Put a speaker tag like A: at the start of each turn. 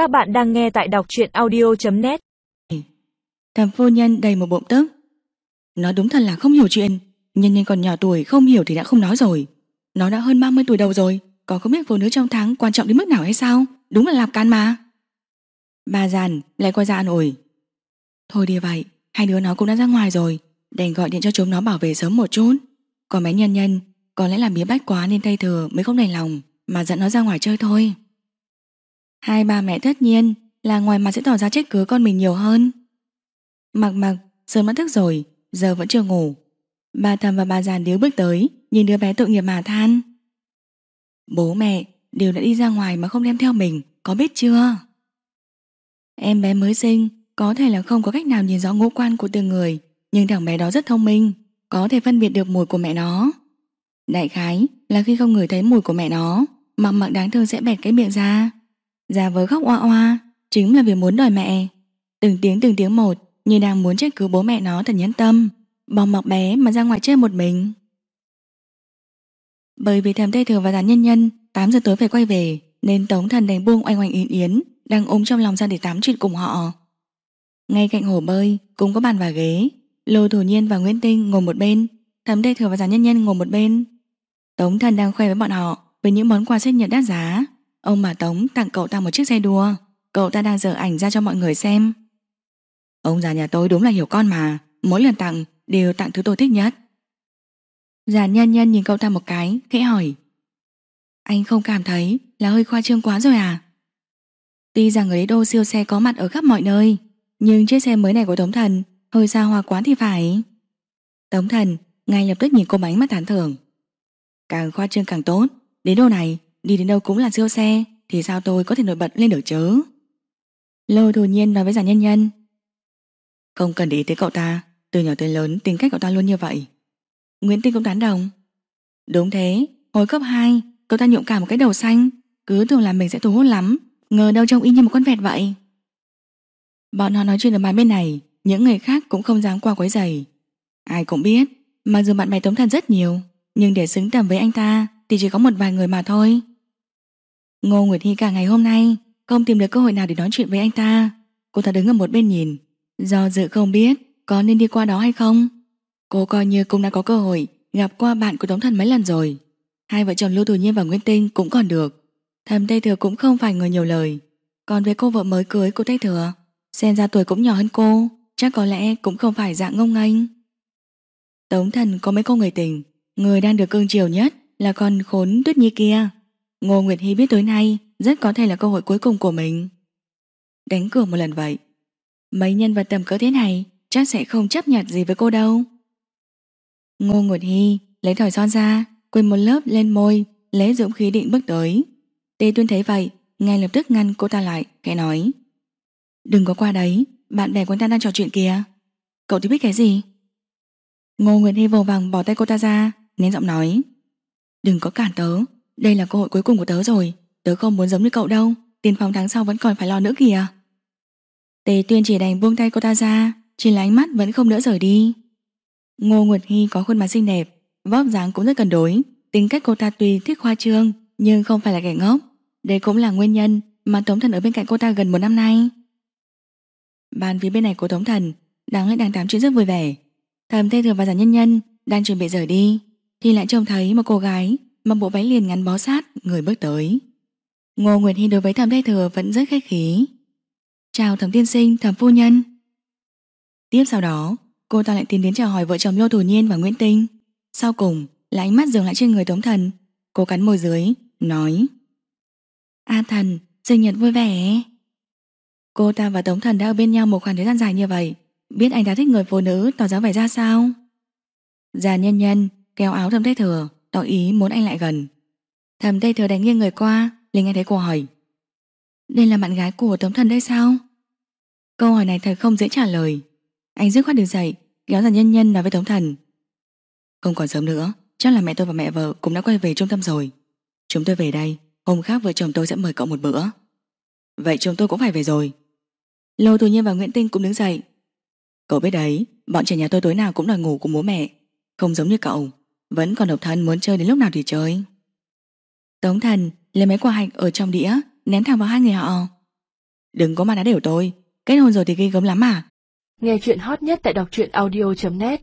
A: Các bạn đang nghe tại đọc truyện audio.net
B: Thầm phu nhân đầy một bụng tức Nó đúng thật là không hiểu chuyện Nhân nhân còn nhỏ tuổi không hiểu thì đã không nói rồi. Nó đã hơn 30 tuổi đầu rồi Còn không biết phụ nữ trong tháng quan trọng đến mức nào hay sao? Đúng là làm can mà. Bà giàn lại quay ra ăn ổi Thôi đi vậy, Hai đứa nó cũng đã ra ngoài rồi, Đành gọi điện cho chúng nó bảo vệ sớm một chút. Còn bé nhân nhân, Có lẽ là bía bách quá nên tay thừa mới không đành lòng, Mà dẫn nó ra ngoài chơi thôi. Hai bà mẹ tất nhiên Là ngoài mặt sẽ tỏ ra trách cứ con mình nhiều hơn. Mặc mặc, Sớm đã thức rồi, Giờ vẫn chưa ngủ. Bà thầm và bà giàn điếu bước tới, Nhìn đứa bé tội nghiệp mà than. Bố mẹ, đều đã đi ra ngoài mà không đem theo mình, Có biết chưa? Em bé mới sinh, Có thể là không có cách nào nhìn rõ ngũ quan của từng người, Nhưng thằng bé đó rất thông minh, Có thể phân biệt được mùi của mẹ nó. Đại khái là khi không ngửi thấy mùi của mẹ nó, Mặc mặc đáng thương sẽ bẹt cái miệng ra. Ra với khóc oa oa, Chính là vì muốn đòi mẹ. Từng tiếng từng tiếng một, Như đang muốn trách cứ bố mẹ nó thật nhẫn tâm Bỏ mặc bé mà ra ngoài chơi một mình. Bởi vì thèm tây thừa và gián nhân nhân 8 giờ tối phải quay về, Nên Tống Thần đánh buông oanh oanh yến yến, Đang ôm trong lòng ra để tám chuyện cùng họ. Ngay cạnh hồ bơi, Cũng có bàn và ghế. Lô Thủ Nhiên và Nguyễn Tinh ngồi một bên Thấm Tây Thừa và Gián Nhân Nhân ngồi một bên. Tống Thần đang khoe với bọn họ Với những món quà sinh nhật đắt giá. Ông bà Tống tặng cậu ta một chiếc xe đua. Cậu ta đang dở ảnh ra cho mọi người xem. Ông già nhà tôi đúng là hiểu con mà. Mỗi lần tặng, đều tặng thứ tôi thích nhất. Già nhân nhân nhìn cậu ta một cái, Khẽ hỏi. Anh không cảm thấy là hơi khoa trương quá rồi à? Tuy rằng người đô siêu xe có mặt ở khắp mọi nơi, Nhưng chiếc xe mới này của Tống Thần Hơi xa hoa quá thì phải. Tống Thần ngay lập tức nhìn cô bánh mắt tán thưởng. Càng khoa trương càng tốt. Đến đâu này? Đi đến đâu cũng là siêu xe, Thì sao tôi có thể nổi bật lên được chứ? Lô thủ nhiên nói với giả nhân nhân. Không cần để ý tới cậu ta, Từ nhỏ tới lớn tính cách cậu ta luôn như vậy. Nguyễn Tinh cũng tán đồng. Đúng thế, Hồi cấp 2 Cậu ta nhộm cả một cái đầu xanh, Cứ tưởng là mình sẽ thu hút lắm, Ngờ đâu trông y như một con vẹt vậy. Bọn họ nói chuyện ở mái bên này, Những người khác cũng không dám qua quấy giày. Ai cũng biết, Mặc dù bạn bè Tống Thần rất nhiều, Nhưng để xứng tầm với anh ta Thì chỉ có một vài người mà thôi. Ngô Nguyệt Hy cả ngày hôm nay Không tìm được cơ hội nào để nói chuyện với anh ta. Cô ta đứng ở một bên nhìn, Do dự không biết có nên đi qua đó hay không. Cô coi như cũng đã có cơ hội Gặp qua bạn của Tống Thần mấy lần rồi. Hai vợ chồng Lưu Tử Nhiên và Nguyễn Tinh cũng còn được. Thầm Tây Thừa cũng không phải người nhiều lời. Còn về cô vợ mới cưới của Tây Thừa, Xem ra tuổi cũng nhỏ hơn cô, Chắc có lẽ cũng không phải dạng ngông nghênh. Tống Thần có mấy cô người tình, Người đang được cưng chiều nhất Là con khốn tuyết nhi kia. Ngô Nguyệt Hy biết tối nay Rất có thể là cơ hội cuối cùng của mình. Đánh cược một lần vậy, Mấy nhân vật tầm cỡ thế này Chắc sẽ không chấp nhận gì với cô đâu. Ngô Nguyệt Hy Lấy thỏi son ra Quên một lớp lên môi, Lấy dũng khí định bước tới. Tê Tuyên thấy vậy, Ngay lập tức ngăn cô ta lại, khẽ nói, Đừng có qua đấy, Bạn bè của ta đang trò chuyện kìa. Cậu thì biết cái gì? Ngô Nguyệt Hy vồ vàng bỏ tay cô ta ra Nén giọng nói, Đừng có cản tớ. Đây là cơ hội cuối cùng của tớ rồi. Tớ không muốn giống như cậu đâu. Tiền phòng tháng sau vẫn còn phải lo nữa kìa. Tề tuyên chỉ đành buông tay cô ta ra. Chỉ là ánh mắt vẫn không đỡ rời đi. Ngô Nguyệt Hy có khuôn mặt xinh đẹp, Vóc dáng cũng rất cân đối. Tính cách cô ta tuy thích khoa trương, Nhưng không phải là kẻ ngốc. Đây cũng là nguyên nhân mà Tống Thần ở bên cạnh cô ta gần một năm nay. Bàn phía bên này của Tống Thần Đáng lẽ đang tám chuyện rất vui vẻ. Thầm thê Thừa và Giả Nhân Nhân Đang chuẩn bị rời đi, Thì lại trông thấy một cô gái Mặc bộ váy liền ngắn bó sát Người bước tới. Ngô Nguyệt Hy đối với thầm thay Thừa vẫn rất khách khí. Chào thẩm tiên sinh, thẩm phu nhân. Tiếp sau đó Cô ta lại tiến đến chào hỏi vợ chồng Lô Thủ Nhiên và Nguyễn Tinh. Sau cùng là ánh mắt dừng lại trên người Tống Thần. Cô cắn môi dưới Nói A thần, sinh nhật vui vẻ. Cô ta và Tống Thần đã ở bên nhau một khoảng thời gian dài như vậy. Biết anh ta thích người phụ nữ Tỏ ra vẻ ra sao? Già nhân nhân kéo áo thầm thay thừa. Tỏ ý muốn anh lại gần. Thầm tay thừa đánh nghiêng người qua, liền nghe thấy cô hỏi. Đây là bạn gái của tấm Thần đây sao? Câu hỏi này thật không dễ trả lời. Anh dứt khoát đứng dậy, Kéo già nhân nhân nói với Tống Thần. Không còn sớm nữa, Chắc là mẹ tôi và mẹ vợ cũng đã quay về trung tâm rồi. Chúng tôi về đây, Hôm khác vợ chồng tôi sẽ mời cậu một bữa. Vậy chúng tôi cũng phải về rồi. Lô Tù Nhiên và Nguyễn Tinh cũng đứng dậy. Cậu biết đấy, Bọn trẻ nhà tôi tối nào cũng đòi ngủ cùng bố mẹ, Không giống như cậu. Vẫn còn độc thân muốn chơi đến lúc nào thì chơi. Tống thần, lấy mấy quả hạch ở trong đĩa, Ném thẳng vào hai người họ. Đừng có mà đá đều tôi. Kết hôn rồi thì ghi gớm lắm à
A: Nghe chuyện hot nhất tại đọc truyện audio.net